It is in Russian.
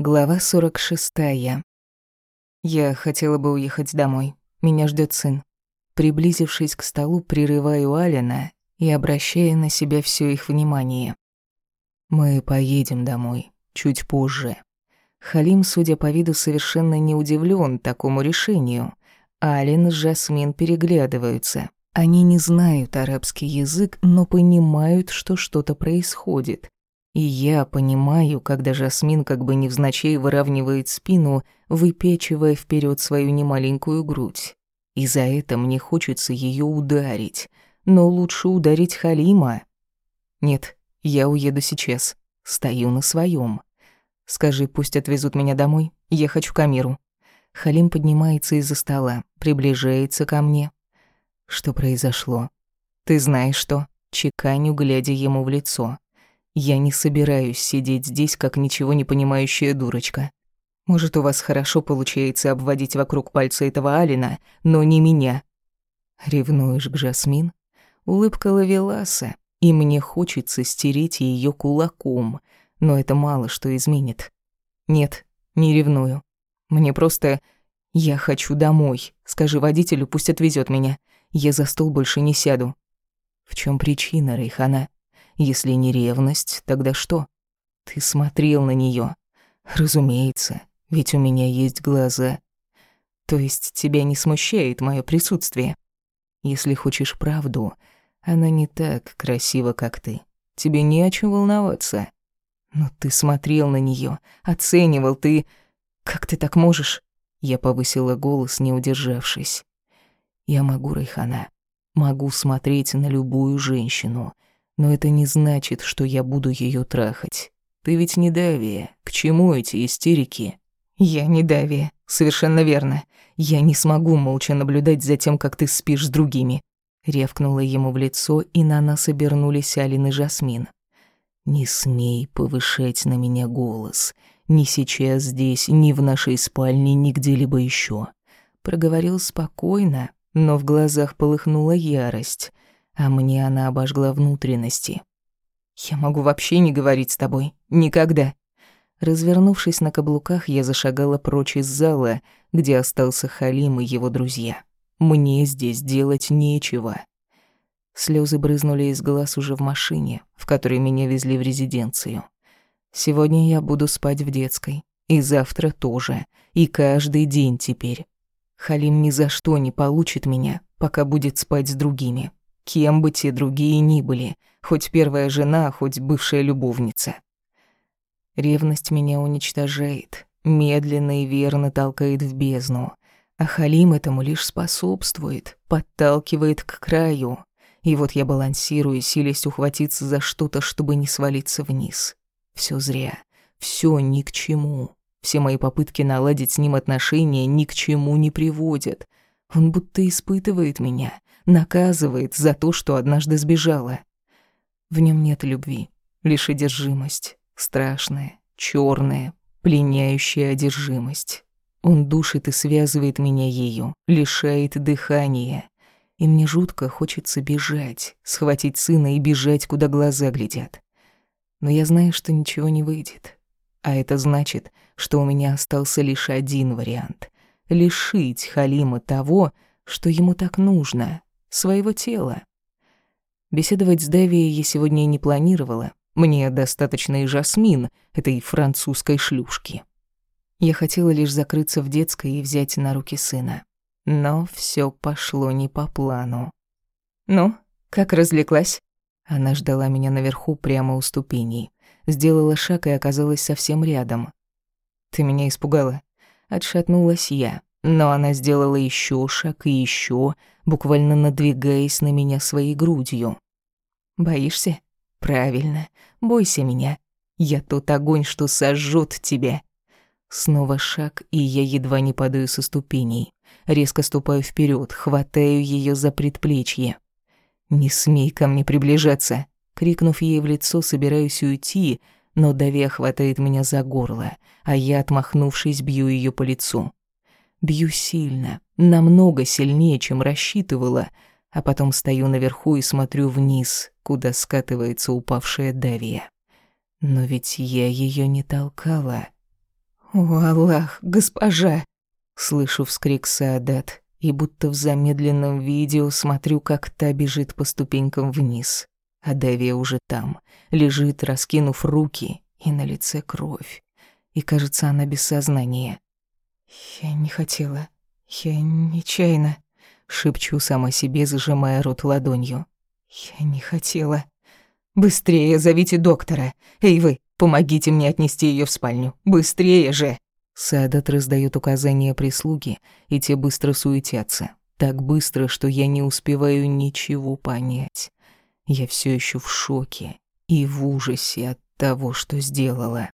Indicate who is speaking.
Speaker 1: Глава 46. Я хотела бы уехать домой. Меня ждет сын. Приблизившись к столу, прерываю Алина и обращая на себя все их внимание. Мы поедем домой чуть позже. Халим, судя по виду, совершенно не удивлен такому решению. Алин с Жасмин переглядываются. Они не знают арабский язык, но понимают, что что-то происходит. И я понимаю, когда Жасмин как бы невзначай выравнивает спину, выпечивая вперед свою немаленькую грудь. И за это мне хочется ее ударить. Но лучше ударить Халима. Нет, я уеду сейчас. Стою на своем. Скажи, пусть отвезут меня домой. Я хочу к Амиру. Халим поднимается из-за стола, приближается ко мне. Что произошло? Ты знаешь что? Чеканю, глядя ему в лицо. Я не собираюсь сидеть здесь, как ничего не понимающая дурочка. Может, у вас хорошо получается обводить вокруг пальца этого Алина, но не меня. Ревнуешь к Жасмин? Улыбка Лавеласа, и мне хочется стереть ее кулаком, но это мало что изменит. Нет, не ревную. Мне просто... Я хочу домой. Скажи водителю, пусть отвезет меня. Я за стол больше не сяду. В чем причина, Рейхана? Если не ревность, тогда что? Ты смотрел на нее. Разумеется, ведь у меня есть глаза. То есть тебя не смущает мое присутствие? Если хочешь правду, она не так красива, как ты. Тебе не о чем волноваться. Но ты смотрел на нее, оценивал ты... Как ты так можешь? Я повысила голос, не удержавшись. Я могу, Райхана. Могу смотреть на любую женщину — но это не значит, что я буду ее трахать. Ты ведь не Давия. К чему эти истерики? Я не Давия. Совершенно верно. Я не смогу молча наблюдать за тем, как ты спишь с другими. Ревкнула ему в лицо, и на нас обернулись Алин и Жасмин. «Не смей повышать на меня голос. Ни сейчас здесь, ни в нашей спальне, ни где-либо еще. Проговорил спокойно, но в глазах полыхнула ярость а мне она обожгла внутренности. «Я могу вообще не говорить с тобой. Никогда». Развернувшись на каблуках, я зашагала прочь из зала, где остался Халим и его друзья. Мне здесь делать нечего. Слезы брызнули из глаз уже в машине, в которой меня везли в резиденцию. Сегодня я буду спать в детской. И завтра тоже. И каждый день теперь. Халим ни за что не получит меня, пока будет спать с другими кем бы те другие ни были, хоть первая жена, хоть бывшая любовница. Ревность меня уничтожает, медленно и верно толкает в бездну, а Халим этому лишь способствует, подталкивает к краю. И вот я балансирую, силясь ухватиться за что-то, чтобы не свалиться вниз. Все зря, все ни к чему. Все мои попытки наладить с ним отношения ни к чему не приводят. Он будто испытывает меня, наказывает за то, что однажды сбежала. В нем нет любви, лишь одержимость, страшная, черная, пленяющая одержимость. Он душит и связывает меня ею, лишает дыхания. И мне жутко хочется бежать, схватить сына и бежать, куда глаза глядят. Но я знаю, что ничего не выйдет. А это значит, что у меня остался лишь один вариант — лишить Халима того, что ему так нужно, своего тела. Беседовать с Дэви я сегодня не планировала. Мне достаточно и Жасмин, этой французской шлюшки. Я хотела лишь закрыться в детской и взять на руки сына. Но все пошло не по плану. «Ну, как развлеклась?» Она ждала меня наверху прямо у ступеней. Сделала шаг и оказалась совсем рядом. «Ты меня испугала?» Отшатнулась я. Но она сделала еще шаг и еще, буквально надвигаясь на меня своей грудью. «Боишься? Правильно, бойся меня. Я тот огонь, что сожжет тебя». Снова шаг, и я едва не падаю со ступеней. Резко ступаю вперед, хватаю ее за предплечье. «Не смей ко мне приближаться!» Крикнув ей в лицо, собираюсь уйти, но Давия хватает меня за горло, а я, отмахнувшись, бью ее по лицу. Бью сильно, намного сильнее, чем рассчитывала, а потом стою наверху и смотрю вниз, куда скатывается упавшая Давия. Но ведь я ее не толкала. «О, Аллах, госпожа!» Слышу вскрик Саадат и будто в замедленном видео смотрю, как та бежит по ступенькам вниз. А Давия уже там, лежит, раскинув руки, и на лице кровь. И кажется, она без сознания. «Я не хотела. Я нечаянно», — шепчу сама себе, зажимая рот ладонью. «Я не хотела». «Быстрее зовите доктора! Эй вы, помогите мне отнести ее в спальню! Быстрее же!» Садат раздает указания прислуги, и те быстро суетятся. Так быстро, что я не успеваю ничего понять. Я все еще в шоке и в ужасе от того, что сделала.